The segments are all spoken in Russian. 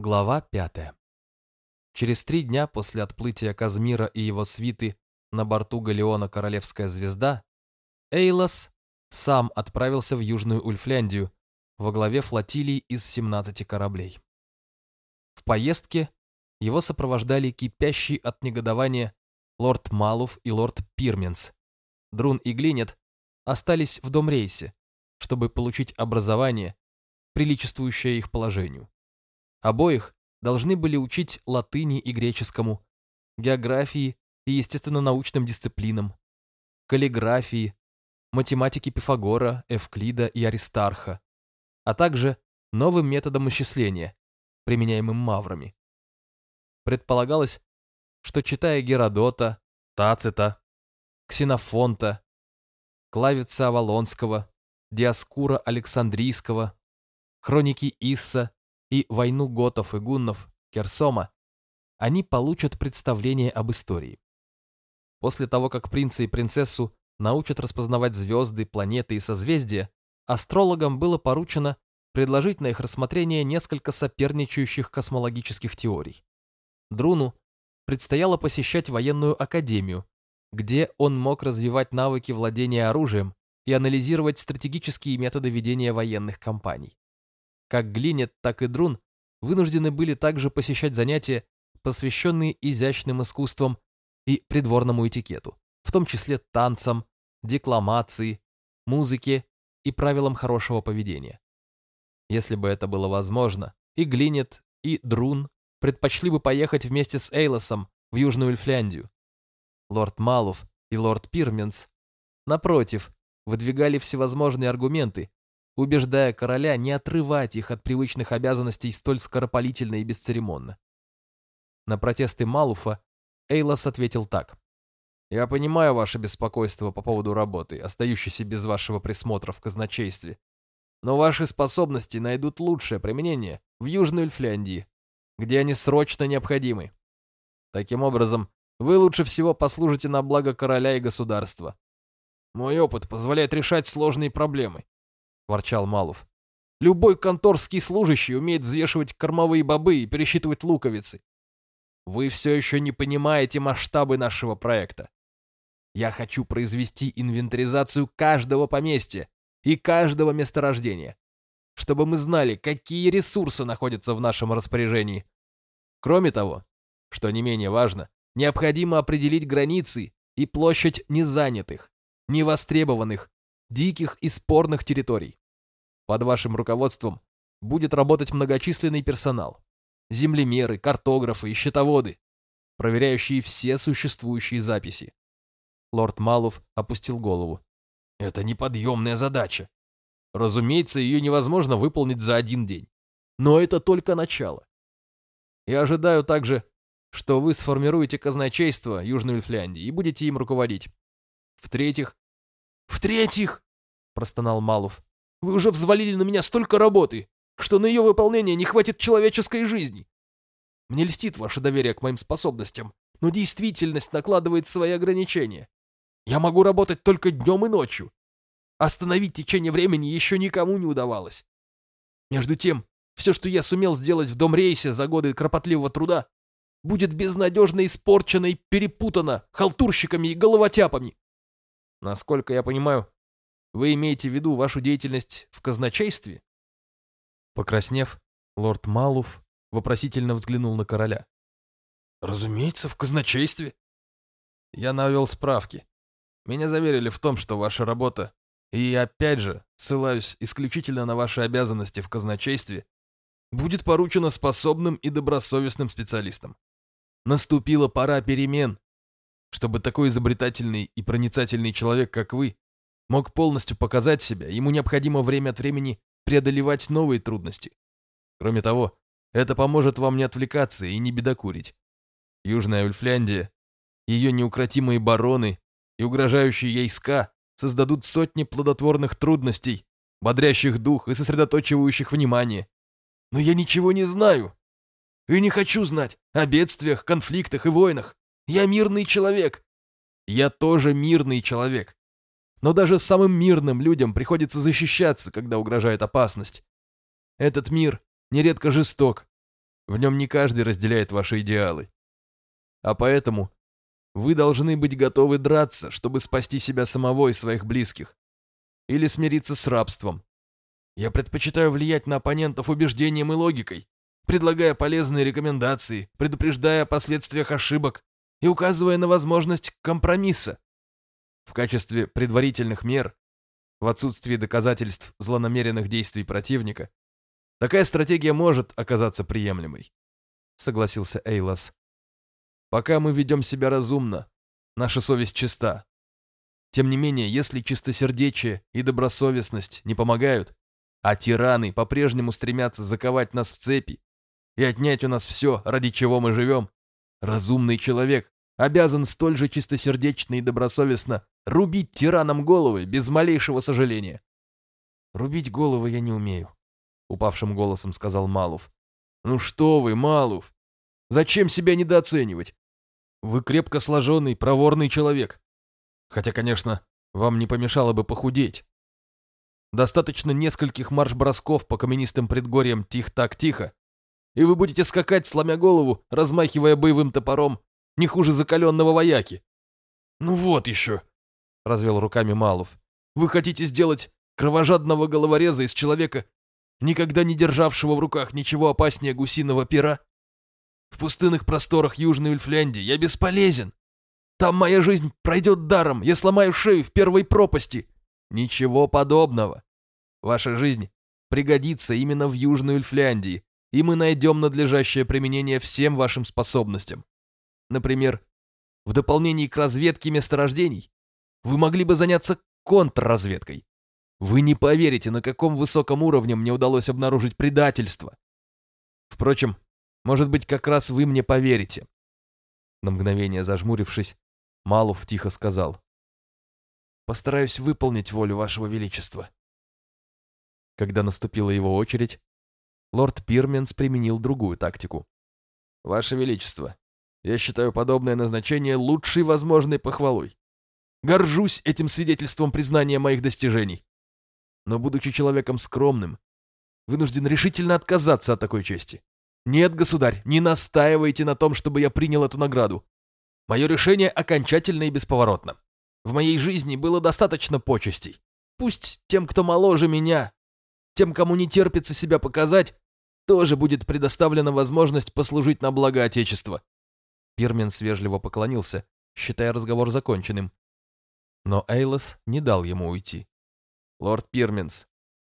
Глава пятая. Через три дня после отплытия Казмира и его свиты на борту галеона «Королевская звезда» Эйлос сам отправился в Южную Ульфляндию во главе флотилии из 17 кораблей. В поездке его сопровождали кипящий от негодования лорд Малув и лорд Пирменс. Друн и Глинет остались в Домрейсе, чтобы получить образование, приличествующее их положению. Обоих должны были учить латыни и греческому, географии и естественно-научным дисциплинам, каллиграфии, математике Пифагора, Эвклида и Аристарха, а также новым методом исчисления, применяемым маврами. Предполагалось, что читая Геродота, Тацита, Ксенофонта, Клавица Авалонского, Диаскура Александрийского, хроники Исса и войну готов и гуннов Керсома, они получат представление об истории. После того, как принца и принцессу научат распознавать звезды, планеты и созвездия, астрологам было поручено предложить на их рассмотрение несколько соперничающих космологических теорий. Друну предстояло посещать военную академию, где он мог развивать навыки владения оружием и анализировать стратегические методы ведения военных кампаний. Как Глинет, так и Друн вынуждены были также посещать занятия, посвященные изящным искусствам и придворному этикету, в том числе танцам, декламации, музыке и правилам хорошего поведения. Если бы это было возможно, и Глинет, и Друн предпочли бы поехать вместе с Эйлосом в Южную Эльфляндию. Лорд Малув и лорд Пирменс, напротив, выдвигали всевозможные аргументы, убеждая короля не отрывать их от привычных обязанностей столь скоропалительно и бесцеремонно. На протесты Малуфа Эйлос ответил так. «Я понимаю ваше беспокойство по поводу работы, остающейся без вашего присмотра в казначействе. Но ваши способности найдут лучшее применение в Южной Эльфляндии, где они срочно необходимы. Таким образом, вы лучше всего послужите на благо короля и государства. Мой опыт позволяет решать сложные проблемы, — ворчал Малов. «Любой конторский служащий умеет взвешивать кормовые бобы и пересчитывать луковицы. Вы все еще не понимаете масштабы нашего проекта. Я хочу произвести инвентаризацию каждого поместья и каждого месторождения, чтобы мы знали, какие ресурсы находятся в нашем распоряжении. Кроме того, что не менее важно, необходимо определить границы и площадь незанятых, невостребованных диких и спорных территорий. Под вашим руководством будет работать многочисленный персонал. Землемеры, картографы и счетоводы, проверяющие все существующие записи. Лорд Малов опустил голову. Это неподъемная задача. Разумеется, ее невозможно выполнить за один день. Но это только начало. Я ожидаю также, что вы сформируете казначейство Южной Ульфляндии и будете им руководить. В-третьих, «В-третьих», — простонал Малов, — «вы уже взвалили на меня столько работы, что на ее выполнение не хватит человеческой жизни. Мне льстит ваше доверие к моим способностям, но действительность накладывает свои ограничения. Я могу работать только днем и ночью. Остановить течение времени еще никому не удавалось. Между тем, все, что я сумел сделать в дом рейсе за годы кропотливого труда, будет безнадежно испорчено и перепутано халтурщиками и головотяпами. Насколько я понимаю, вы имеете в виду вашу деятельность в казначействе? Покраснев, лорд Малуф вопросительно взглянул на короля. Разумеется, в казначействе. Я навел справки. Меня заверили в том, что ваша работа, и опять же, ссылаюсь исключительно на ваши обязанности в казначействе, будет поручена способным и добросовестным специалистам. Наступила пора перемен, чтобы такой изобретательный и проницательный человек, как вы, мог полностью показать себя, ему необходимо время от времени преодолевать новые трудности. Кроме того, это поможет вам не отвлекаться и не бедокурить. Южная Ульфляндия, ее неукротимые бароны и угрожающие ей ска создадут сотни плодотворных трудностей, бодрящих дух и сосредоточивающих внимание. Но я ничего не знаю. И не хочу знать о бедствиях, конфликтах и войнах. Я мирный человек. Я тоже мирный человек. Но даже самым мирным людям приходится защищаться, когда угрожает опасность. Этот мир нередко жесток. В нем не каждый разделяет ваши идеалы. А поэтому вы должны быть готовы драться, чтобы спасти себя самого и своих близких. Или смириться с рабством. Я предпочитаю влиять на оппонентов убеждением и логикой, предлагая полезные рекомендации, предупреждая о последствиях ошибок и указывая на возможность компромисса. В качестве предварительных мер, в отсутствии доказательств злонамеренных действий противника, такая стратегия может оказаться приемлемой, согласился Эйлас. Пока мы ведем себя разумно, наша совесть чиста. Тем не менее, если чистосердечие и добросовестность не помогают, а тираны по-прежнему стремятся заковать нас в цепи и отнять у нас все, ради чего мы живем, разумный человек обязан столь же чистосердечно и добросовестно рубить тиранам головы без малейшего сожаления. «Рубить головы я не умею», — упавшим голосом сказал Малов. «Ну что вы, Малов, зачем себя недооценивать? Вы крепко сложенный, проворный человек. Хотя, конечно, вам не помешало бы похудеть. Достаточно нескольких марш-бросков по каменистым предгорьям тих-так-тихо, и вы будете скакать, сломя голову, размахивая боевым топором, не хуже закаленного вояки. «Ну вот еще», — развел руками Малов. «Вы хотите сделать кровожадного головореза из человека, никогда не державшего в руках ничего опаснее гусиного пера? В пустынных просторах Южной Ульфляндии я бесполезен. Там моя жизнь пройдет даром, я сломаю шею в первой пропасти. Ничего подобного. Ваша жизнь пригодится именно в Южной Ульфляндии, и мы найдем надлежащее применение всем вашим способностям. Например, в дополнении к разведке месторождений вы могли бы заняться контрразведкой. Вы не поверите, на каком высоком уровне мне удалось обнаружить предательство. Впрочем, может быть, как раз вы мне поверите. На мгновение зажмурившись, Малов тихо сказал. Постараюсь выполнить волю вашего величества. Когда наступила его очередь, лорд Пирменс применил другую тактику. «Ваше Величество, я считаю подобное назначение лучшей возможной похвалой. Горжусь этим свидетельством признания моих достижений. Но, будучи человеком скромным, вынужден решительно отказаться от такой чести. Нет, государь, не настаивайте на том, чтобы я принял эту награду. Мое решение окончательно и бесповоротно. В моей жизни было достаточно почестей. Пусть тем, кто моложе меня, тем, кому не терпится себя показать, тоже будет предоставлена возможность послужить на благо Отечества. Пирменс вежливо поклонился, считая разговор законченным. Но Эйлос не дал ему уйти. «Лорд Пирменс,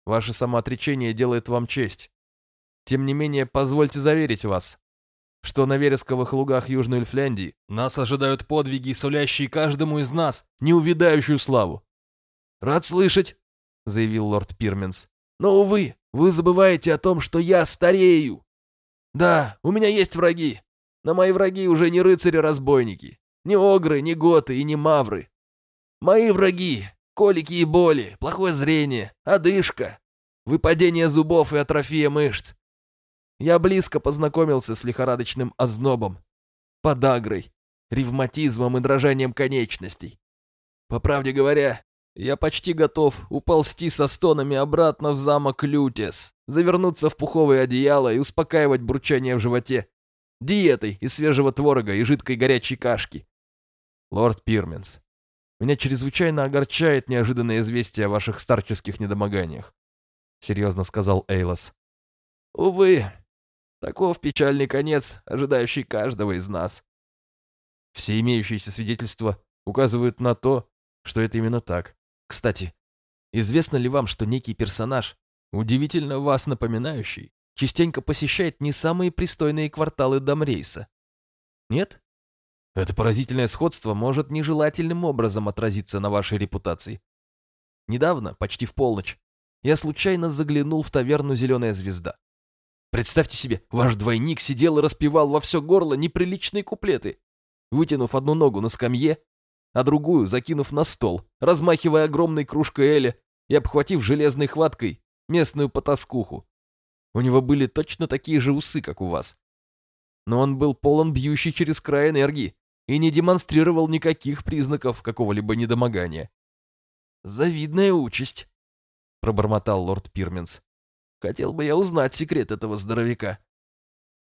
ваше самоотречение делает вам честь. Тем не менее, позвольте заверить вас, что на вересковых лугах Южной Эльфляндии нас ожидают подвиги, сулящие каждому из нас неувидающую славу. «Рад слышать», — заявил лорд Пирменс. «Но, увы, вы забываете о том, что я старею. Да, у меня есть враги, но мои враги уже не рыцари-разбойники, не огры, не готы и не мавры. Мои враги — колики и боли, плохое зрение, одышка, выпадение зубов и атрофия мышц. Я близко познакомился с лихорадочным ознобом, подагрой, ревматизмом и дрожанием конечностей. По правде говоря, я почти готов уползти со стонами обратно в замок Лютес, завернуться в пуховое одеяло и успокаивать бурчание в животе, диетой из свежего творога и жидкой горячей кашки. Лорд Пирменс, меня чрезвычайно огорчает неожиданное известие о ваших старческих недомоганиях, серьезно сказал Эйлос. Увы, таков печальный конец, ожидающий каждого из нас. Все имеющиеся свидетельства указывают на то, что это именно так. Кстати, известно ли вам, что некий персонаж, удивительно вас напоминающий, частенько посещает не самые пристойные кварталы Дамрейса. Нет? Это поразительное сходство может нежелательным образом отразиться на вашей репутации. Недавно, почти в полночь, я случайно заглянул в таверну «Зеленая звезда». Представьте себе, ваш двойник сидел и распевал во все горло неприличные куплеты, вытянув одну ногу на скамье, а другую закинув на стол, размахивая огромной кружкой Эля и обхватив железной хваткой местную потаскуху. У него были точно такие же усы, как у вас. Но он был полон бьющий через край энергии и не демонстрировал никаких признаков какого-либо недомогания. «Завидная участь», — пробормотал лорд Пирменс. «Хотел бы я узнать секрет этого здоровяка».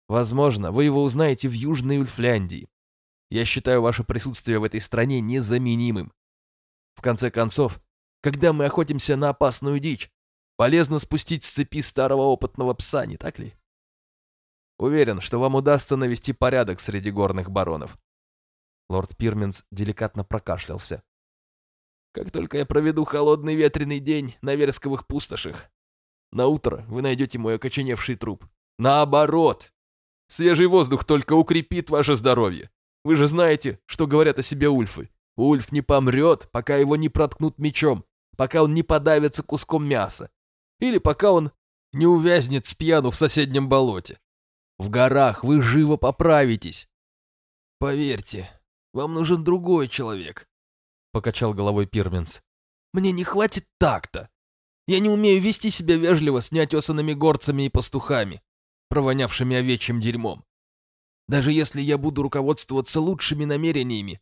Возможно, вы его узнаете в Южной Ульфляндии. Я считаю ваше присутствие в этой стране незаменимым. В конце концов, когда мы охотимся на опасную дичь, полезно спустить с цепи старого опытного пса, не так ли? Уверен, что вам удастся навести порядок среди горных баронов. Лорд Пирменс деликатно прокашлялся. Как только я проведу холодный ветреный день на вересковых пустошах, на утро вы найдете мой окоченевший труп. Наоборот! Свежий воздух только укрепит ваше здоровье. Вы же знаете, что говорят о себе ульфы. Ульф не помрет, пока его не проткнут мечом, пока он не подавится куском мяса. Или пока он не увязнет с пьяну в соседнем болоте. В горах вы живо поправитесь. Поверьте, вам нужен другой человек, — покачал головой Пирменс. Мне не хватит такта. Я не умею вести себя вежливо с неотесанными горцами и пастухами, провонявшими овечьим дерьмом. Даже если я буду руководствоваться лучшими намерениями,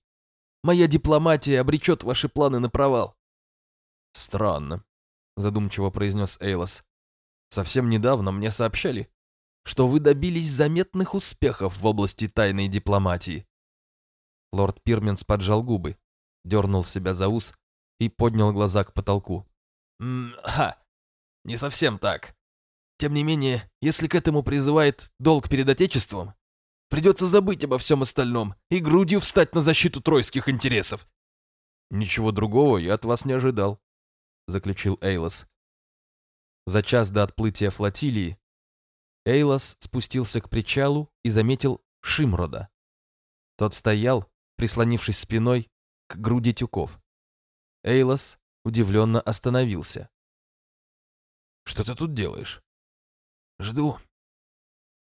моя дипломатия обречет ваши планы на провал. Странно, задумчиво произнес Эйлос. Совсем недавно мне сообщали, что вы добились заметных успехов в области тайной дипломатии. Лорд Пирменс поджал губы, дернул себя за ус и поднял глаза к потолку. «Ха, не совсем так. Тем не менее, если к этому призывает долг перед Отечеством, придется забыть обо всем остальном и грудью встать на защиту тройских интересов». «Ничего другого я от вас не ожидал», — заключил Эйлос. За час до отплытия флотилии Эйлос спустился к причалу и заметил Шимрода. Тот стоял, прислонившись спиной к груди тюков. Эйлос удивленно остановился. «Что ты тут делаешь?» «Жду.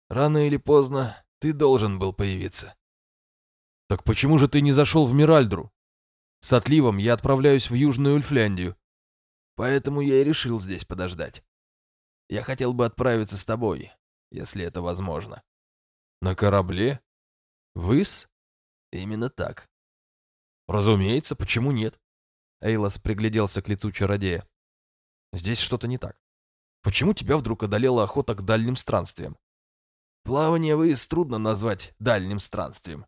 Рано или поздно ты должен был появиться». «Так почему же ты не зашел в Миральдру? С отливом я отправляюсь в Южную Ульфляндию. Поэтому я и решил здесь подождать. Я хотел бы отправиться с тобой, если это возможно. На корабле? Выс? Именно так. Разумеется, почему нет? Эйлос пригляделся к лицу чародея. Здесь что-то не так. Почему тебя вдруг одолела охота к дальним странствиям? Плавание выс трудно назвать дальним странствием.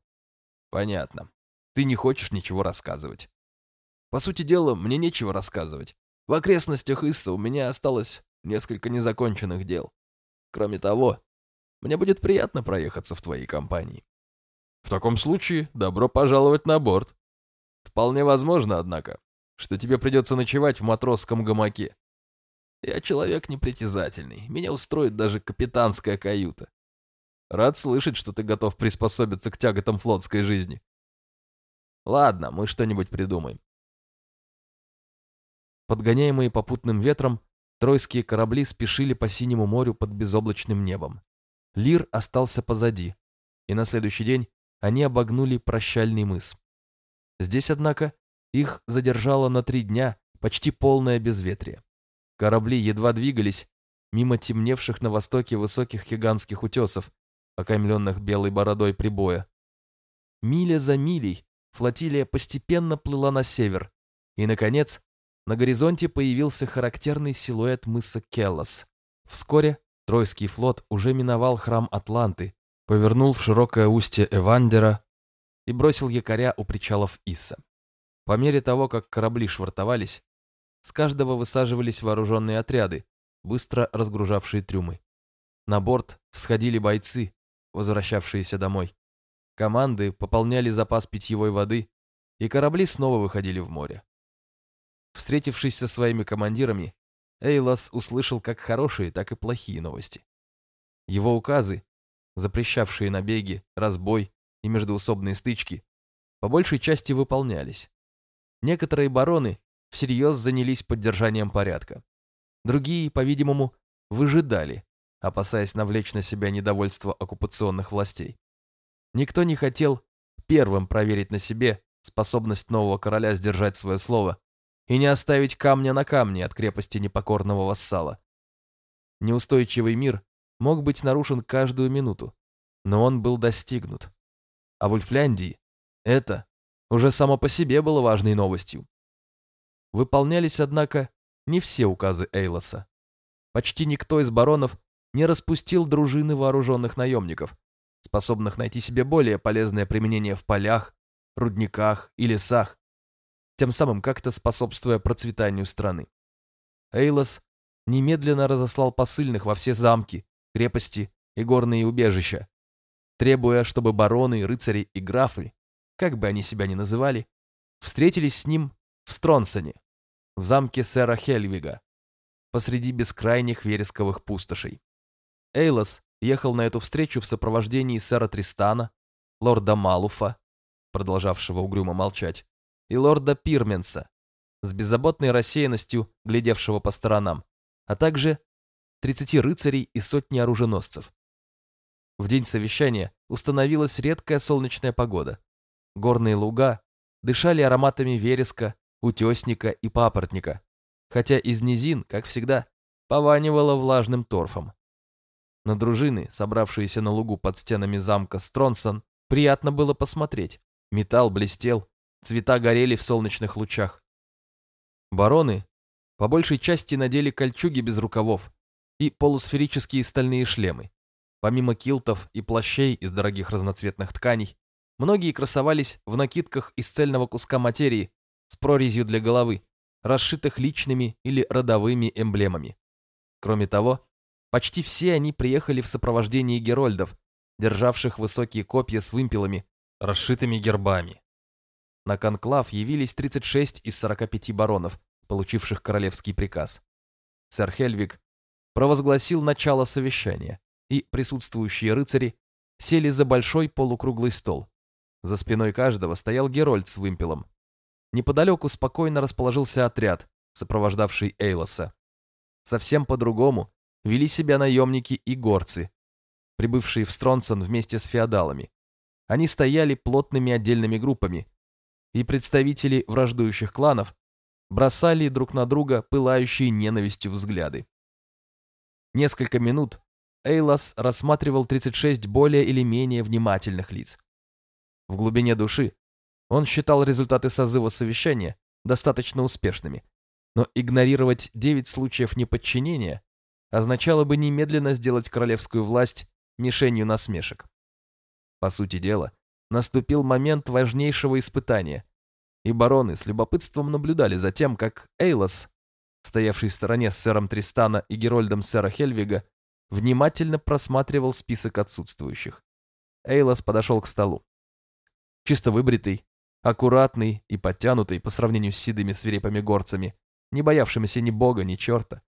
Понятно. Ты не хочешь ничего рассказывать. По сути дела, мне нечего рассказывать. В окрестностях Исса у меня осталось несколько незаконченных дел. Кроме того, мне будет приятно проехаться в твоей компании. В таком случае, добро пожаловать на борт. Вполне возможно, однако, что тебе придется ночевать в матросском гамаке. Я человек непритязательный, меня устроит даже капитанская каюта. Рад слышать, что ты готов приспособиться к тяготам флотской жизни. Ладно, мы что-нибудь придумаем. Подгоняемые попутным ветром, Тройские корабли спешили по синему морю под безоблачным небом. Лир остался позади, и на следующий день они обогнули прощальный мыс. Здесь, однако, их задержало на три дня почти полное безветрие. Корабли едва двигались мимо темневших на востоке высоких гигантских утесов, окаймленных белой бородой прибоя. Миля за милей флотилия постепенно плыла на север, и, наконец, на горизонте появился характерный силуэт мыса Келлос. Вскоре Тройский флот уже миновал храм Атланты, повернул в широкое устье Эвандера и бросил якоря у причалов Исса. По мере того, как корабли швартовались, с каждого высаживались вооруженные отряды, быстро разгружавшие трюмы. На борт всходили бойцы, возвращавшиеся домой. Команды пополняли запас питьевой воды, и корабли снова выходили в море. Встретившись со своими командирами, Эйлас услышал как хорошие, так и плохие новости. Его указы, запрещавшие набеги, разбой и междоусобные стычки, по большей части выполнялись. Некоторые бароны всерьез занялись поддержанием порядка. Другие, по-видимому, выжидали, опасаясь навлечь на себя недовольство оккупационных властей. Никто не хотел первым проверить на себе способность нового короля сдержать свое слово и не оставить камня на камне от крепости непокорного вассала. Неустойчивый мир мог быть нарушен каждую минуту, но он был достигнут. А в Ульфляндии это уже само по себе было важной новостью. Выполнялись, однако, не все указы Эйлоса. Почти никто из баронов не распустил дружины вооруженных наемников, способных найти себе более полезное применение в полях, рудниках и лесах, тем самым как-то способствуя процветанию страны. Эйлос немедленно разослал посыльных во все замки, крепости и горные убежища, требуя, чтобы бароны, рыцари и графы, как бы они себя ни называли, встретились с ним в Стронсоне, в замке сэра Хельвига, посреди бескрайних вересковых пустошей. Эйлос ехал на эту встречу в сопровождении сэра Тристана, лорда Малуфа, продолжавшего угрюмо молчать, и лорда Пирменса, с беззаботной рассеянностью глядевшего по сторонам, а также 30 рыцарей и сотни оруженосцев. В день совещания установилась редкая солнечная погода. Горные луга дышали ароматами вереска, утесника и папоротника, хотя из низин, как всегда, пованивало влажным торфом. На дружины, собравшиеся на лугу под стенами замка Стронсон, приятно было посмотреть. Металл блестел, цвета горели в солнечных лучах. Бароны по большей части надели кольчуги без рукавов и полусферические стальные шлемы. Помимо килтов и плащей из дорогих разноцветных тканей, многие красовались в накидках из цельного куска материи с прорезью для головы, расшитых личными или родовыми эмблемами. Кроме того, почти все они приехали в сопровождении герольдов, державших высокие копья с вымпелами, расшитыми гербами. На конклав явились 36 из 45 баронов, получивших королевский приказ. Сэр Хельвик провозгласил начало совещания, и присутствующие рыцари сели за большой полукруглый стол. За спиной каждого стоял Герольд с вымпелом, Неподалеку спокойно расположился отряд, сопровождавший Эйлоса. Совсем по-другому вели себя наемники и горцы, прибывшие в Стронсон вместе с феодалами. Они стояли плотными отдельными группами, и представители враждующих кланов бросали друг на друга пылающие ненавистью взгляды. Несколько минут Эйлос рассматривал 36 более или менее внимательных лиц. В глубине души он считал результаты созыва совещания достаточно успешными, но игнорировать девять случаев неподчинения означало бы немедленно сделать королевскую власть мишенью насмешек. По сути дела, наступил момент важнейшего испытания, и бароны с любопытством наблюдали за тем, как Эйлос, стоявший в стороне с сэром Тристана и Герольдом сэра Хельвига, внимательно просматривал список отсутствующих. Эйлос подошел к столу. Чисто выбритый, аккуратный и подтянутый по сравнению с седыми свирепыми горцами, не боявшимися ни бога, ни черта.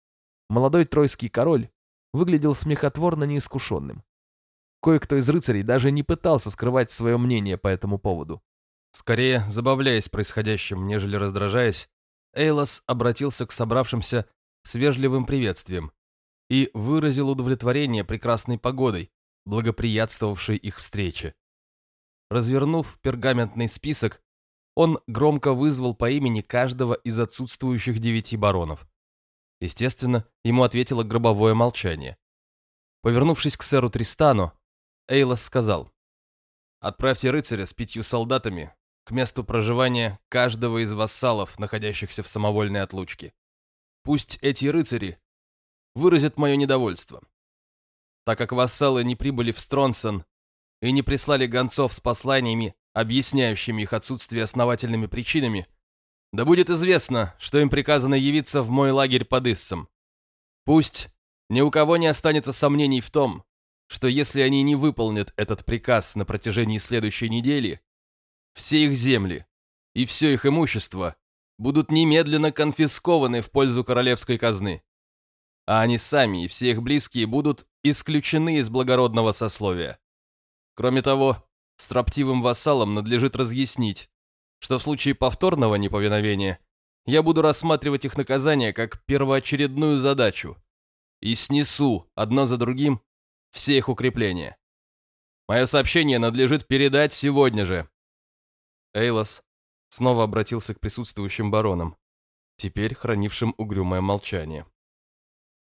Молодой тройский король выглядел смехотворно неискушенным. Кое-кто из рыцарей даже не пытался скрывать свое мнение по этому поводу. Скорее, забавляясь происходящим, нежели раздражаясь, Эйлос обратился к собравшимся с вежливым приветствием и выразил удовлетворение прекрасной погодой, благоприятствовавшей их встрече. Развернув пергаментный список, он громко вызвал по имени каждого из отсутствующих девяти баронов. Естественно, ему ответило гробовое молчание. Повернувшись к сэру Тристану, Эйлос сказал, «Отправьте рыцаря с пятью солдатами к месту проживания каждого из вассалов, находящихся в самовольной отлучке. Пусть эти рыцари выразят мое недовольство. Так как вассалы не прибыли в Стронсон и не прислали гонцов с посланиями, объясняющими их отсутствие основательными причинами, да будет известно, что им приказано явиться в мой лагерь под Иссом. Пусть ни у кого не останется сомнений в том, что если они не выполнят этот приказ на протяжении следующей недели, все их земли и все их имущество будут немедленно конфискованы в пользу королевской казны, а они сами и все их близкие будут исключены из благородного сословия. Кроме того, строптивым вассалам надлежит разъяснить, что в случае повторного неповиновения я буду рассматривать их наказание как первоочередную задачу и снесу одно за другим все их укрепления. Мое сообщение надлежит передать сегодня же. Эйлос снова обратился к присутствующим баронам, теперь хранившим угрюмое молчание.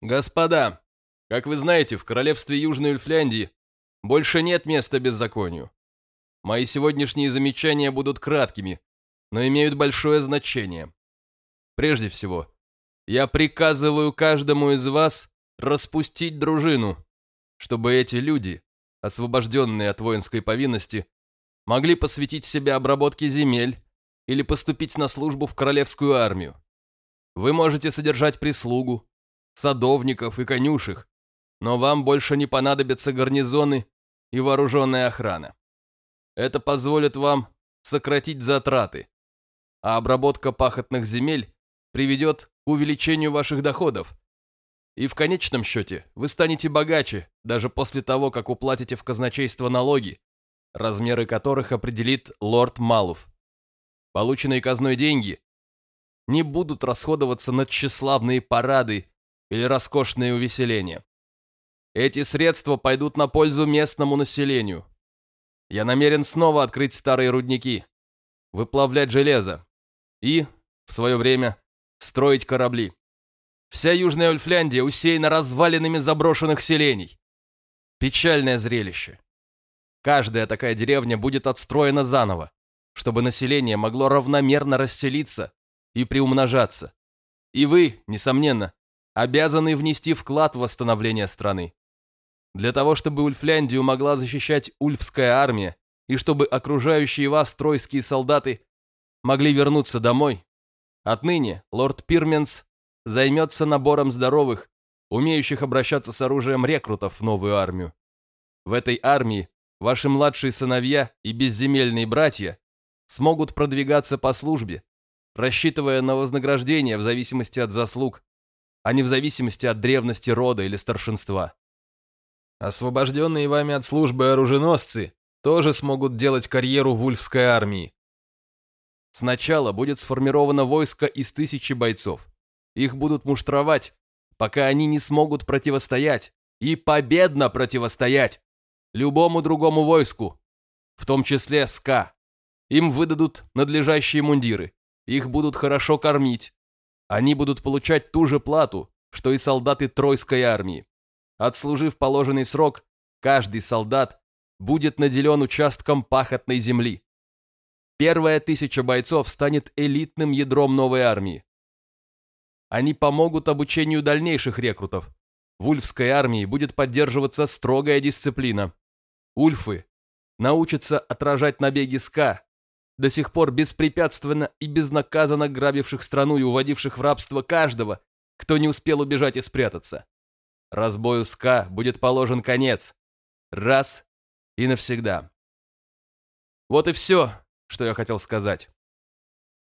«Господа, как вы знаете, в королевстве Южной Ульфляндии больше нет места беззаконию. Мои сегодняшние замечания будут краткими, но имеют большое значение. Прежде всего, я приказываю каждому из вас распустить дружину, чтобы эти люди, освобожденные от воинской повинности, могли посвятить себя обработке земель или поступить на службу в королевскую армию. Вы можете содержать прислугу, садовников и конюшек, но вам больше не понадобятся гарнизоны и вооруженная охрана. Это позволит вам сократить затраты, а обработка пахотных земель приведет к увеличению ваших доходов. И в конечном счете вы станете богаче, даже после того, как уплатите в казначейство налоги, размеры которых определит лорд Малуф. Полученные казной деньги не будут расходоваться на тщеславные парады или роскошные увеселения. Эти средства пойдут на пользу местному населению. Я намерен снова открыть старые рудники, выплавлять железо и, в свое время, строить корабли. Вся Южная Ульфляндия усеяна развалинами заброшенных селений. Печальное зрелище. Каждая такая деревня будет отстроена заново, чтобы население могло равномерно расселиться и приумножаться. И вы, несомненно, обязаны внести вклад в восстановление страны. Для того, чтобы Ульфляндию могла защищать Ульфская армия, и чтобы окружающие вас тройские солдаты могли вернуться домой, отныне лорд Пирменс займется набором здоровых, умеющих обращаться с оружием рекрутов в новую армию. В этой армии ваши младшие сыновья и безземельные братья смогут продвигаться по службе, рассчитывая на вознаграждение в зависимости от заслуг, а не в зависимости от древности рода или старшинства. Освобожденные вами от службы оруженосцы тоже смогут делать карьеру в Ульфской армии. Сначала будет сформировано войско из тысячи бойцов. Их будут муштровать, пока они не смогут противостоять, и победно противостоять, любому другому войску, в том числе СКА. Им выдадут надлежащие мундиры, их будут хорошо кормить. Они будут получать ту же плату, что и солдаты Тройской армии. Отслужив положенный срок, каждый солдат будет наделен участком пахотной земли. Первая тысяча бойцов станет элитным ядром новой армии. Они помогут обучению дальнейших рекрутов. В Ульфской армии будет поддерживаться строгая дисциплина. Ульфы научатся отражать набеги СКА, до сих пор беспрепятственно и безнаказанно грабивших страну и уводивших в рабство каждого, кто не успел убежать и спрятаться. Разбою СКА будет положен конец. Раз и навсегда. Вот и все, что я хотел сказать.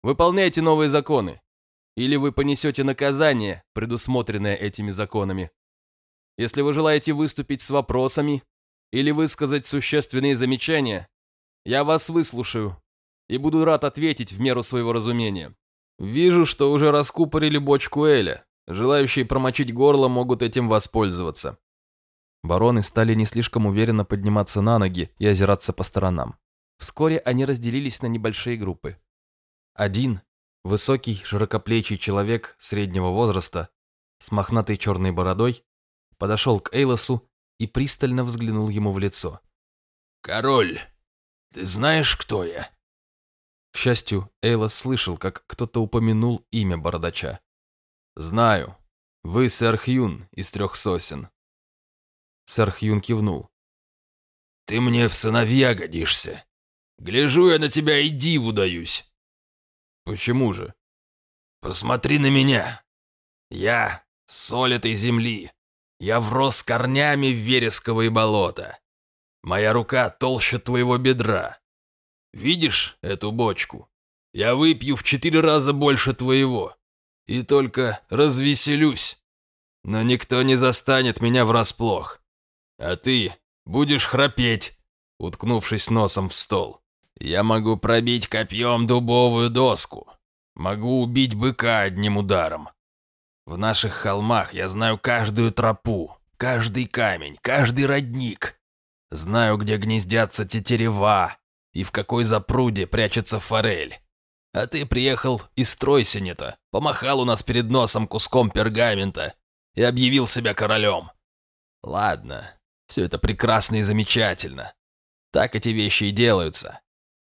Выполняйте новые законы, или вы понесете наказание, предусмотренное этими законами. Если вы желаете выступить с вопросами или высказать существенные замечания, я вас выслушаю и буду рад ответить в меру своего разумения. Вижу, что уже раскупорили бочку Эля. Желающие промочить горло могут этим воспользоваться. Бароны стали не слишком уверенно подниматься на ноги и озираться по сторонам. Вскоре они разделились на небольшие группы. Один, высокий, широкоплечий человек среднего возраста, с мохнатой черной бородой, подошел к Эйлосу и пристально взглянул ему в лицо. «Король, ты знаешь, кто я?» К счастью, Эйлос слышал, как кто-то упомянул имя бородача. «Знаю. Вы сэр Хьюн из трех сосен». Сэр Хьюн кивнул. «Ты мне в сыновья годишься. Гляжу я на тебя и диву даюсь». «Почему же?» «Посмотри на меня. Я — соль этой земли. Я врос корнями в вересковые болота. Моя рука толще твоего бедра. Видишь эту бочку? Я выпью в четыре раза больше твоего. И только развеселюсь. Но никто не застанет меня врасплох. А ты будешь храпеть, уткнувшись носом в стол. Я могу пробить копьем дубовую доску. Могу убить быка одним ударом. В наших холмах я знаю каждую тропу, каждый камень, каждый родник. Знаю, где гнездятся тетерева, и в какой запруде прячется форель. А ты приехал из Тройсинета, помахал у нас перед носом куском пергамента и объявил себя королем. Ладно, все это прекрасно и замечательно. Так эти вещи и делаются.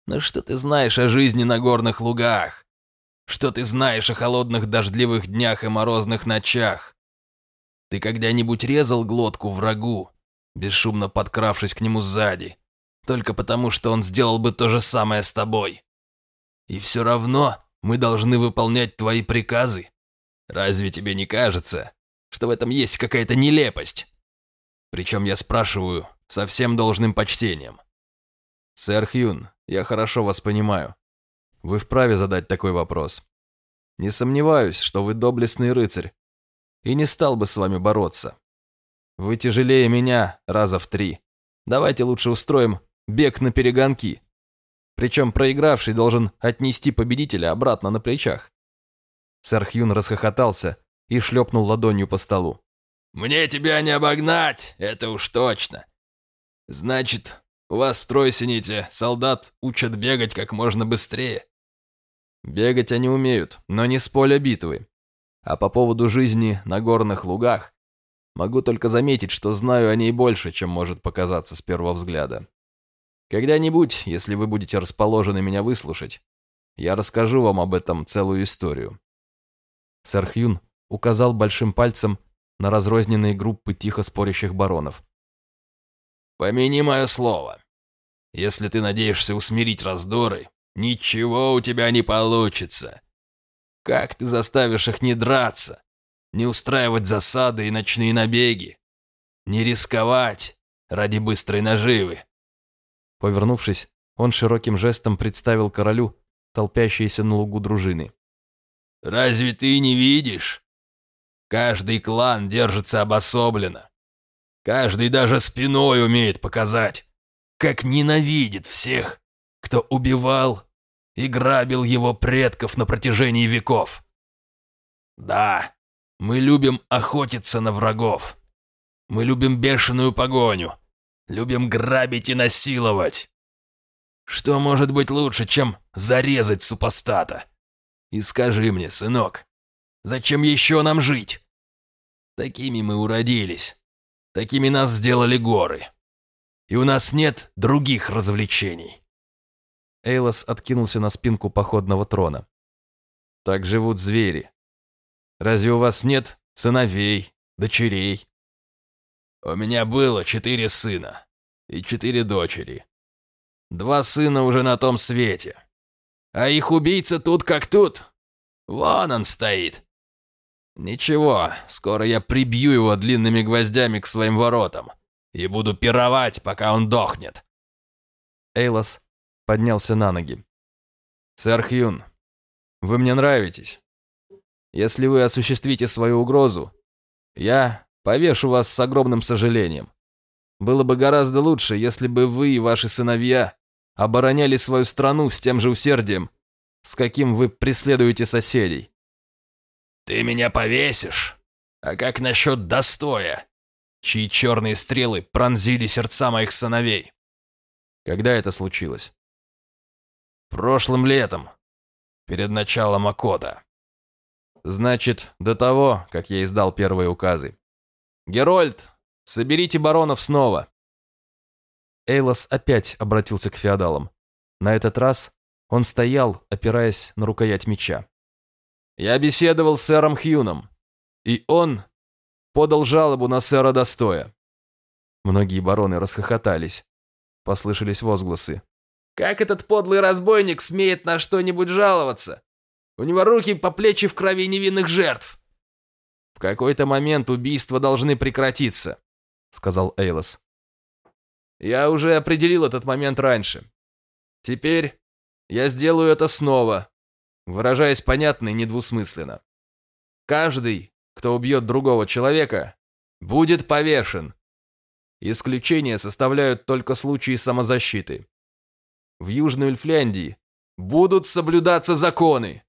Но что ты знаешь о жизни на горных лугах? Что ты знаешь о холодных дождливых днях и морозных ночах? Ты когда-нибудь резал глотку врагу, бесшумно подкравшись к нему сзади, только потому, что он сделал бы то же самое с тобой. И все равно мы должны выполнять твои приказы. Разве тебе не кажется, что в этом есть какая-то нелепость? Причем я спрашиваю со всем должным почтением. Сэр Хьюн, я хорошо вас понимаю. Вы вправе задать такой вопрос. Не сомневаюсь, что вы доблестный рыцарь, и не стал бы с вами бороться. Вы тяжелее меня раза в три. Давайте лучше устроим бег на перегонки. Причем проигравший должен отнести победителя обратно на плечах. Сэр Хьюн расхохотался и шлепнул ладонью по столу. «Мне тебя не обогнать, это уж точно. Значит, у вас в Тройсините солдат учат бегать как можно быстрее. Бегать они умеют, но не с поля битвы. А по поводу жизни на горных лугах, могу только заметить, что знаю о ней больше, чем может показаться с первого взгляда. Когда-нибудь, если вы будете расположены меня выслушать, я расскажу вам об этом целую историю. Сэр Хьюн указал большим пальцем на разрозненные группы тихо спорящих баронов. «Помяни мое слово. Если ты надеешься усмирить раздоры, Ничего у тебя не получится. Как ты заставишь их не драться, не устраивать засады и ночные набеги, не рисковать ради быстрой наживы? Повернувшись, он широким жестом представил королю толпящиеся на лугу дружины. «Разве ты не видишь? Каждый клан держится обособленно. Каждый даже спиной умеет показать, как ненавидит всех, кто убивал и грабил его предков на протяжении веков. Да, мы любим охотиться на врагов. Мы любим бешеную погоню. Любим грабить и насиловать. Что может быть лучше, чем зарезать супостата? И скажи мне, сынок, зачем еще нам жить? Такими мы уродились. Такими нас сделали горы. И у нас нет других развлечений. Эйлос откинулся на спинку походного трона. «Так живут звери. Разве у вас нет сыновей, дочерей?» «У меня было четыре сына и четыре дочери. Два сына уже на том свете. А их убийца тут как тут. Вон он стоит. Ничего, скоро я прибью его длинными гвоздями к своим воротам и буду пировать, пока он дохнет». Эйлос поднялся на ноги. «Сэр Хьюн, вы мне нравитесь. Если вы осуществите свою угрозу, я повешу вас с огромным сожалением. Было бы гораздо лучше, если бы вы и ваши сыновья обороняли свою страну с тем же усердием, с каким вы преследуете соседей». «Ты меня повесишь? А как насчет достоя, чьи черные стрелы пронзили сердца моих сыновей?» Когда это случилось? Прошлым летом, перед началом Акота. Значит, до того, как я издал первые указы. Герольд, соберите баронов снова. Эйлос опять обратился к феодалам. На этот раз он стоял, опираясь на рукоять меча. Я беседовал с сэром Хьюном, и он подал жалобу на сэра Достоя. Многие бароны расхохотались. Послышались возгласы. Как этот подлый разбойник смеет на что-нибудь жаловаться? У него руки по плечи в крови невинных жертв. В какой-то момент убийства должны прекратиться, сказал Эйлос. Я уже определил этот момент раньше. Теперь я сделаю это снова, выражаясь понятно и недвусмысленно. Каждый, кто убьет другого человека, будет повешен. Исключения составляют только случаи самозащиты в Южной Ульфляндии будут соблюдаться законы.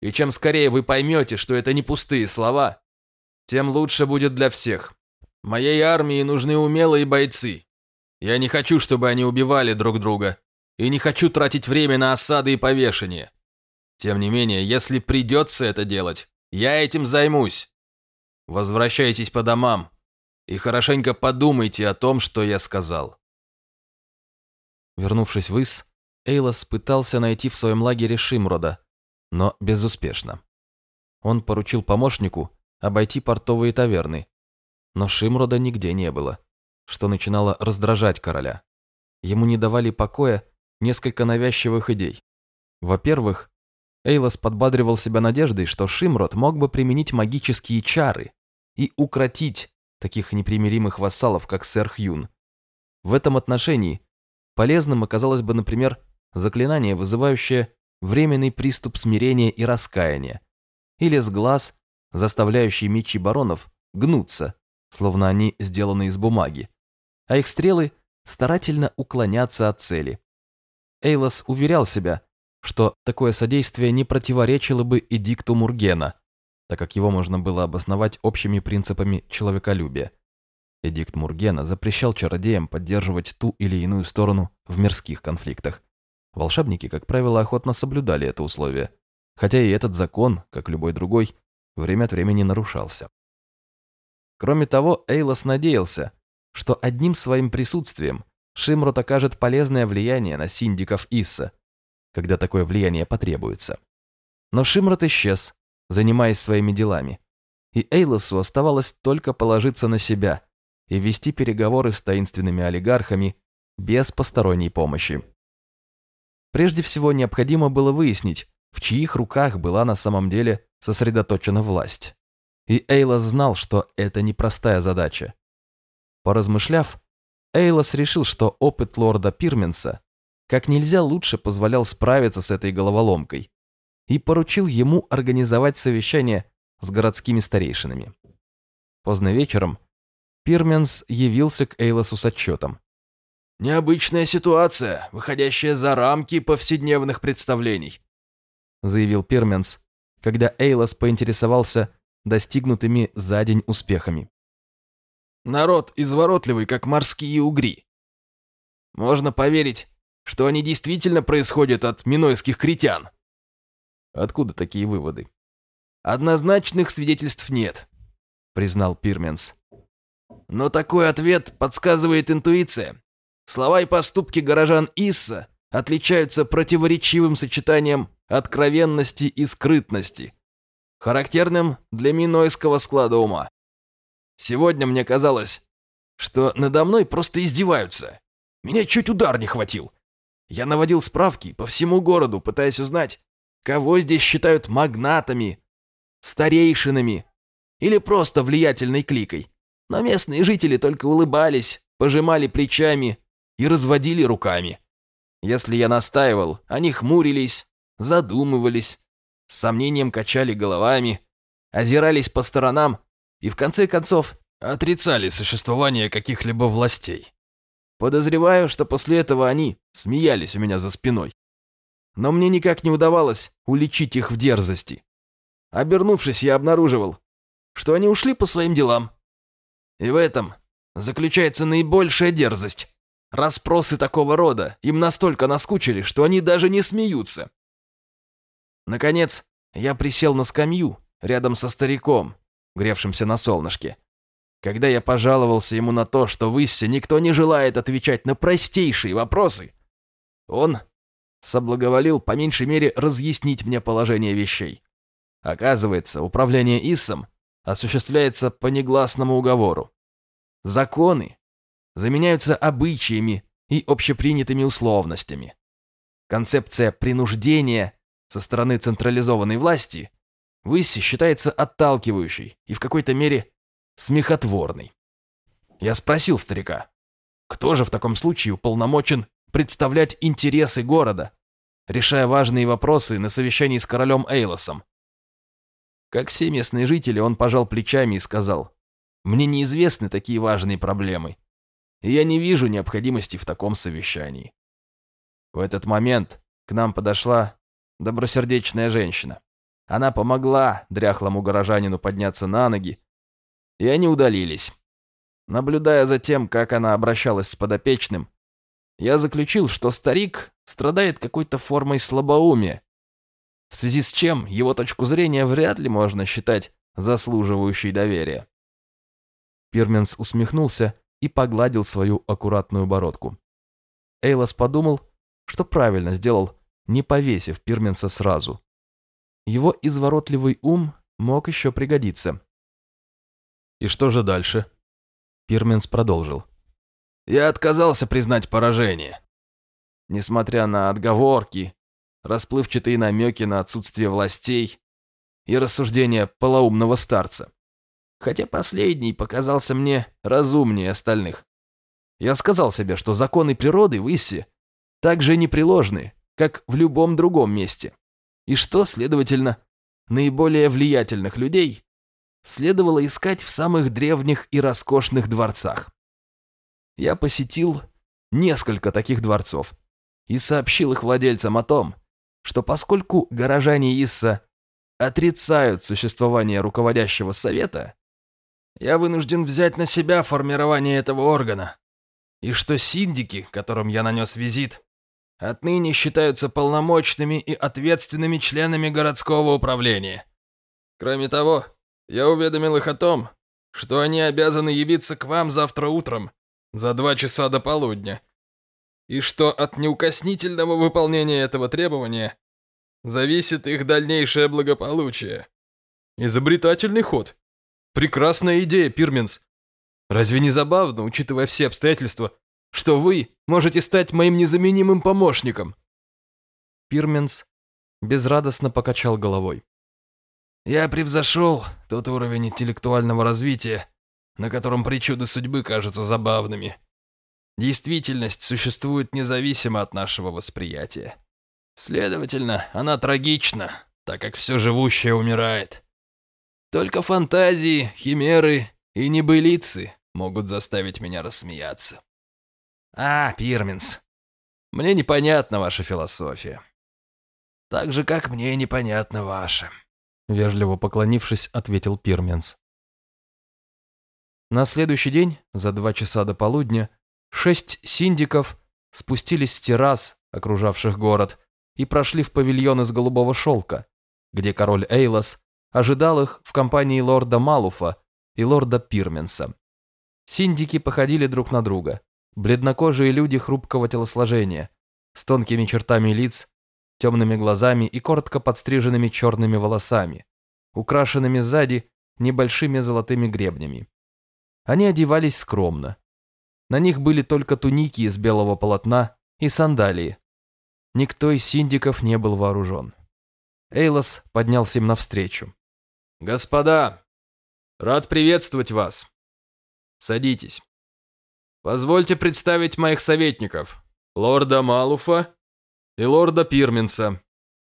И чем скорее вы поймете, что это не пустые слова, тем лучше будет для всех. Моей армии нужны умелые бойцы. Я не хочу, чтобы они убивали друг друга, и не хочу тратить время на осады и повешение. Тем не менее, если придется это делать, я этим займусь. Возвращайтесь по домам и хорошенько подумайте о том, что я сказал. Вернувшись в Ис, Эйлос пытался найти в своем лагере Шимрода, но безуспешно. Он поручил помощнику обойти портовые таверны, но Шимрода нигде не было. что начинало раздражать короля. Ему не давали покоя несколько навязчивых идей. Во-первых, Эйлос подбадривал себя надеждой, что Шимрот мог бы применить магические чары и укротить таких непримиримых вассалов, как сэр Хьюн. В этом отношении полезным оказалось бы, например, заклинание, вызывающее временный приступ смирения и раскаяния, или сглаз, заставляющий мечи баронов гнуться, словно они сделаны из бумаги, а их стрелы старательно уклоняться от цели. Эйлос уверял себя, что такое содействие не противоречило бы эдикту Мургена, так как его можно было обосновать общими принципами человеколюбия. Эдикт Мургена запрещал чародеям поддерживать ту или иную сторону в мирских конфликтах. Волшебники, как правило, охотно соблюдали это условие, хотя и этот закон, как любой другой, время от времени нарушался. Кроме того, Эйлос надеялся, что одним своим присутствием Шимрот окажет полезное влияние на синдиков Исса, когда такое влияние потребуется. Но Шимрот исчез, занимаясь своими делами, и Эйлосу оставалось только положиться на себя и вести переговоры с таинственными олигархами без посторонней помощи. Прежде всего необходимо было выяснить, в чьих руках была на самом деле сосредоточена власть. И Эйлос знал, что это непростая задача. Поразмышляв, Эйлос решил, что опыт лорда Пирменса как нельзя лучше позволял справиться с этой головоломкой и поручил ему организовать совещание с городскими старейшинами. Поздно вечером Пирменс явился к Эйлосу с отчетом. «Необычная ситуация, выходящая за рамки повседневных представлений», заявил Пирменс, когда Эйлос поинтересовался достигнутыми за день успехами. Народ изворотливый, как морские угри. Можно поверить, что они действительно происходят от минойских критян. Откуда такие выводы? Однозначных свидетельств нет, признал Пирменс. Но такой ответ подсказывает интуиция. Слова и поступки горожан Исса отличаются противоречивым сочетанием откровенности и скрытности, характерным для минойского склада ума. Сегодня мне казалось, что надо мной просто издеваются. Меня чуть удар не хватил. Я наводил справки по всему городу, пытаясь узнать, кого здесь считают магнатами, старейшинами или просто влиятельной кликой. Но местные жители только улыбались, пожимали плечами и разводили руками. Если я настаивал, они хмурились, задумывались, с сомнением качали головами, озирались по сторонам и в конце концов отрицали существование каких-либо властей. Подозреваю, что после этого они смеялись у меня за спиной. Но мне никак не удавалось уличить их в дерзости. Обернувшись, я обнаруживал, что они ушли по своим делам. И в этом заключается наибольшая дерзость. Распросы такого рода им настолько наскучили, что они даже не смеются. Наконец, я присел на скамью рядом со стариком, гревшимся на солнышке. Когда я пожаловался ему на то, что в Иссе никто не желает отвечать на простейшие вопросы, он соблаговолил по меньшей мере разъяснить мне положение вещей. Оказывается, управление Иссом осуществляется по негласному уговору. Законы заменяются обычаями и общепринятыми условностями. Концепция принуждения со стороны централизованной власти Выси считается отталкивающей и в какой-то мере смехотворной. Я спросил старика, кто же в таком случае уполномочен представлять интересы города, решая важные вопросы на совещании с королем Эйлосом. Как все местные жители, он пожал плечами и сказал, «Мне неизвестны такие важные проблемы, и я не вижу необходимости в таком совещании». В этот момент к нам подошла добросердечная женщина. Она помогла дряхлому горожанину подняться на ноги, и они удалились. Наблюдая за тем, как она обращалась с подопечным, я заключил, что старик страдает какой-то формой слабоумия, в связи с чем его точку зрения вряд ли можно считать заслуживающей доверия. Пирменс усмехнулся и погладил свою аккуратную бородку. Эйлос подумал, что правильно сделал, не повесив Пирменса сразу. Его изворотливый ум мог еще пригодиться. «И что же дальше?» Пирменс продолжил. Я отказался признать поражение. Несмотря на отговорки, расплывчатые намеки на отсутствие властей и рассуждения полоумного старца. Хотя последний показался мне разумнее остальных. Я сказал себе, что законы природы в Иссе так же непреложны, как в любом другом месте. И что, следовательно, наиболее влиятельных людей следовало искать в самых древних и роскошных дворцах. Я посетил несколько таких дворцов и сообщил их владельцам о том, что поскольку горожане Исса отрицают существование руководящего совета, я вынужден взять на себя формирование этого органа, и что синдики, которым я нанес визит, отныне считаются полномочными и ответственными членами городского управления. Кроме того, я уведомил их о том, что они обязаны явиться к вам завтра утром за два часа до полудня, и что от неукоснительного выполнения этого требования зависит их дальнейшее благополучие. Изобретательный ход. Прекрасная идея, Пирменс. Разве не забавно, учитывая все обстоятельства, что вы можете стать моим незаменимым помощником?» Пирменс безрадостно покачал головой. «Я превзошел тот уровень интеллектуального развития, на котором причуды судьбы кажутся забавными. Действительность существует независимо от нашего восприятия. Следовательно, она трагична, так как все живущее умирает. Только фантазии, химеры и небылицы могут заставить меня рассмеяться. А, Пирминс, мне непонятна ваша философия. Так же, как мне непонятна ваша. Вежливо поклонившись, ответил Пирменс. На следующий день, за два часа до полудня, шесть синдиков спустились с террас, окружавших город, и прошли в павильон из голубого шелка, где король Эйлас ожидал их в компании лорда Малуфа и лорда Пирменса. Синдики походили друг на друга. Бледнокожие люди хрупкого телосложения, с тонкими чертами лиц, темными глазами и коротко подстриженными черными волосами, украшенными сзади небольшими золотыми гребнями. Они одевались скромно. На них были только туники из белого полотна и сандалии. Никто из синдиков не был вооружен. Эйлос поднялся им навстречу. «Господа, рад приветствовать вас. Садитесь. Позвольте представить моих советников, лорда Малуфа и лорда Пирменса,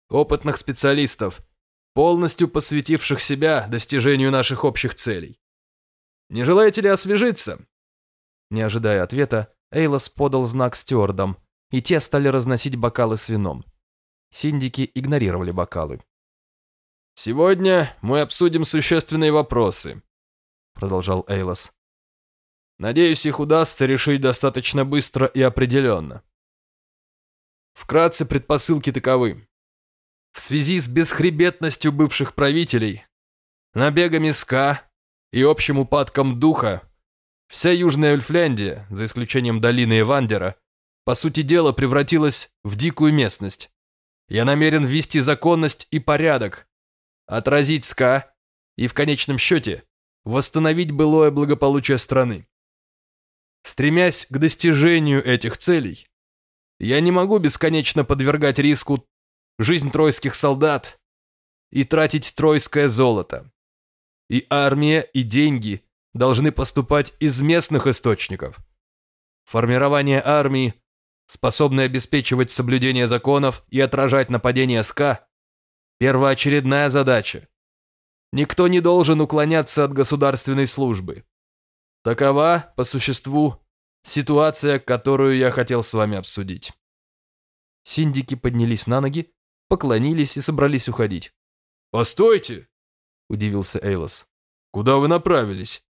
опытных специалистов, полностью посвятивших себя достижению наших общих целей. Не желаете ли освежиться?» Не ожидая ответа, Эйлос подал знак стюардам, и те стали разносить бокалы с вином. Синдики игнорировали бокалы. «Сегодня мы обсудим существенные вопросы», — продолжал Эйлос. «Надеюсь, их удастся решить достаточно быстро и определенно. Вкратце предпосылки таковы. В связи с бесхребетностью бывших правителей, набегами СКА и общим упадком духа, вся Южная Эльфляндия, за исключением долины Эвандера, по сути дела превратилась в дикую местность. Я намерен ввести законность и порядок, отразить СКА и в конечном счете восстановить былое благополучие страны. Стремясь к достижению этих целей, я не могу бесконечно подвергать риску жизнь тройских солдат и тратить тройское золото. И армия, и деньги должны поступать из местных источников. Формирование армии, способной обеспечивать соблюдение законов и отражать нападения СКА, первоочередная задача. Никто не должен уклоняться от государственной службы. Такова, по существу, Ситуация, которую я хотел с вами обсудить. Синдики поднялись на ноги, поклонились и собрались уходить. «Постойте!» – удивился Эйлос. «Куда вы направились?»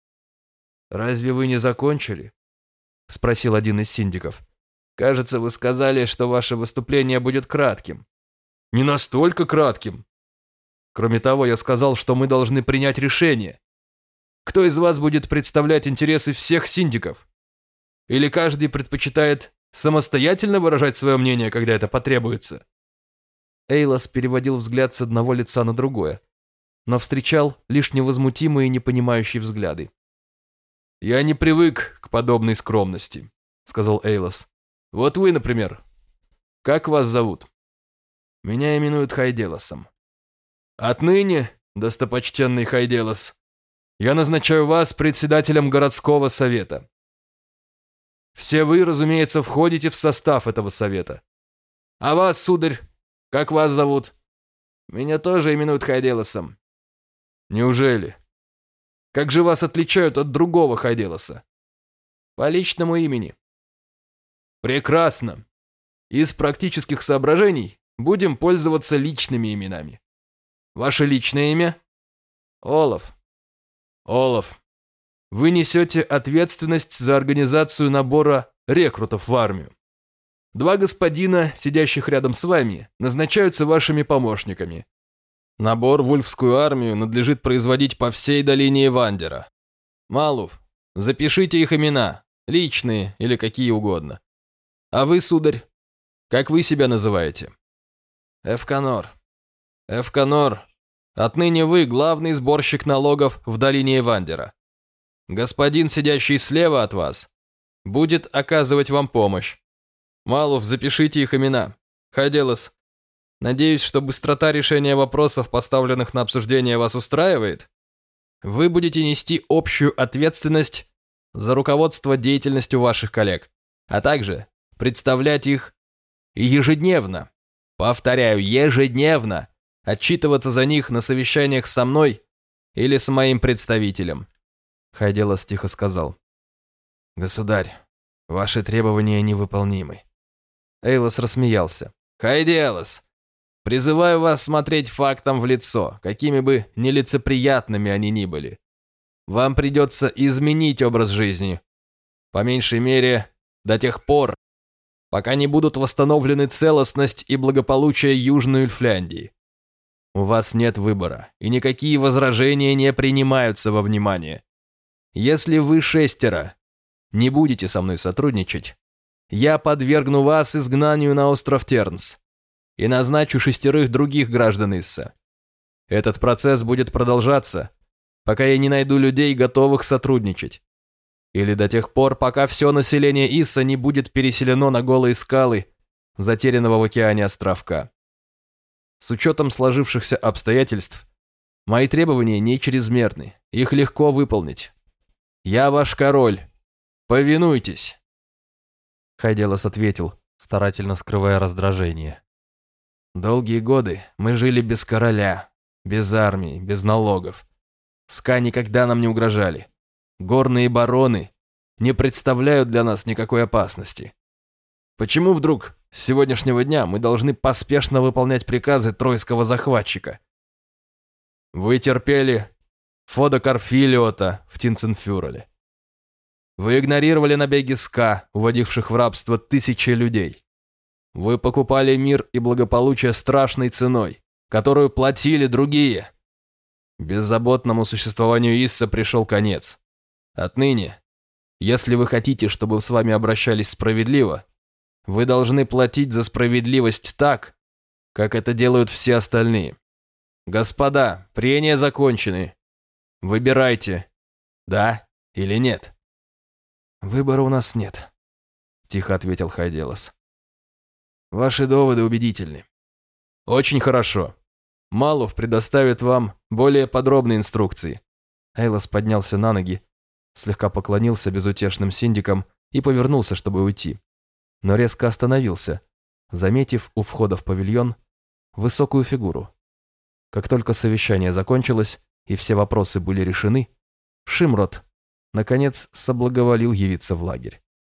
«Разве вы не закончили?» – спросил один из синдиков. «Кажется, вы сказали, что ваше выступление будет кратким». «Не настолько кратким!» «Кроме того, я сказал, что мы должны принять решение. Кто из вас будет представлять интересы всех синдиков?» Или каждый предпочитает самостоятельно выражать свое мнение, когда это потребуется? Эйлас переводил взгляд с одного лица на другое, но встречал лишь невозмутимые и непонимающие взгляды. «Я не привык к подобной скромности», сказал Эйлос. «Вот вы, например. Как вас зовут?» «Меня именуют Хайделосом». «Отныне, достопочтенный Хайделос, я назначаю вас председателем городского совета. Все вы, разумеется, входите в состав этого совета. А вас, сударь, как вас зовут?» «Меня тоже именуют Хайделосом». «Неужели? Как же вас отличают от другого Хайделоса?» «По личному имени». «Прекрасно. Из практических соображений будем пользоваться личными именами. Ваше личное имя?» «Олаф». «Олаф, вы несете ответственность за организацию набора рекрутов в армию. Два господина, сидящих рядом с вами, назначаются вашими помощниками. Набор в Ульфскую армию надлежит производить по всей долине Ивандера. Малув, запишите их имена, личные или какие угодно. А вы, сударь, как вы себя называете? Эвканор. Эвканор, отныне вы главный сборщик налогов в долине Ивандера. Господин, сидящий слева от вас, будет оказывать вам помощь. Малов, запишите их имена. Хаделос, надеюсь, что быстрота решения вопросов, поставленных на обсуждение, вас устраивает? Вы будете нести общую ответственность за руководство деятельностью ваших коллег, а также представлять их ежедневно. Повторяю, ежедневно. Отчитываться за них на совещаниях со мной или с моим представителем. Хайделос тихо сказал. «Государь, ваши требования невыполнимы». Эйлос рассмеялся. «Хайделос, призываю вас смотреть фактам в лицо, какими бы нелицеприятными они ни были. Вам придется изменить образ жизни. По меньшей мере, до тех пор, пока не будут восстановлены целостность и благополучие Южной Ульфляндии. У вас нет выбора, и никакие возражения не принимаются во внимание. Если вы шестеро не будете со мной сотрудничать, я подвергну вас изгнанию на остров Тернс и назначу шестерых других граждан Исса. Этот процесс будет продолжаться, пока я не найду людей, готовых сотрудничать. Или до тех пор, пока все население Исса не будет переселено на голые скалы затерянного в океане островка. С учетом сложившихся обстоятельств, мои требования не чрезмерны, их легко выполнить. «Я ваш король. Повинуйтесь!» Хайделос ответил, старательно скрывая раздражение. «Долгие годы мы жили без короля, без армии, без налогов. Ска никогда нам не угрожали. Горные бароны не представляют для нас никакой опасности. Почему вдруг с сегодняшнего дня мы должны поспешно выполнять приказы тройского захватчика? Вы терпели Фода Карфилиота в Тинценфюреле. Вы игнорировали набеги СКА, уводивших в рабство тысячи людей. Вы покупали мир и благополучие страшной ценой, которую платили другие. Беззаботному существованию Исса пришел конец. Отныне, если вы хотите, чтобы с вами обращались справедливо, вы должны платить за справедливость так, как это делают все остальные. Господа, прения закончены. Выбирайте, да или нет. Выбора у нас нет, тихо ответил Хайделос. Ваши доводы убедительны. Очень хорошо. Малов предоставит вам более подробные инструкции. Эйлос поднялся на ноги, слегка поклонился безутешным синдикам и повернулся, чтобы уйти. Но резко остановился, заметив у входа в павильон высокую фигуру. Как только совещание закончилось, и все вопросы были решены, Шимрот, наконец, соблаговолил явиться в лагерь.